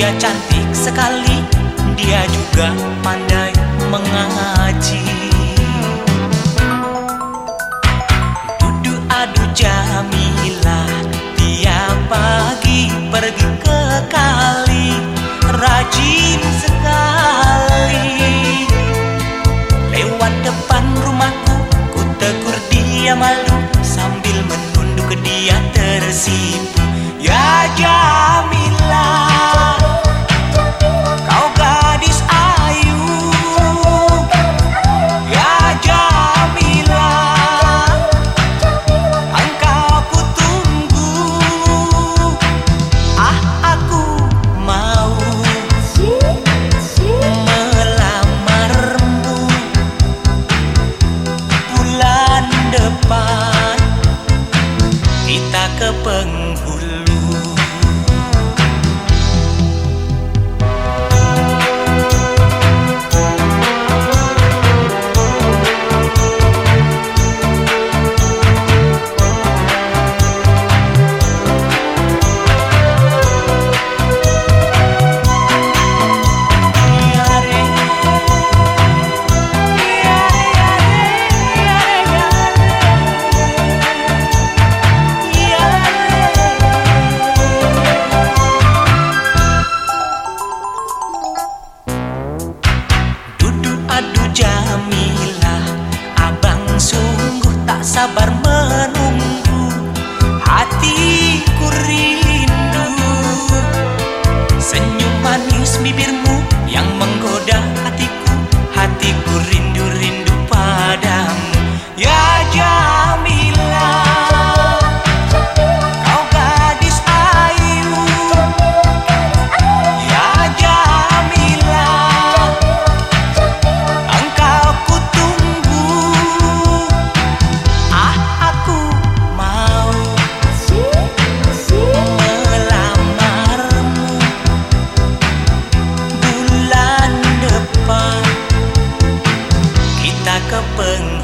Dia cantik sekali Dia juga pandai mengaji. Duduk adu jamilah, tiap pagi pergi ke kali Rajin sekali. Lewat depan rumahku Ku tegur dia malu Sambil menunduk dia tersipu. Ya Jamila Mila Abang sungguh tak sabar menunggu. Hatiku rindu. Senyum manis bibirmu yang menggoda hati. 奔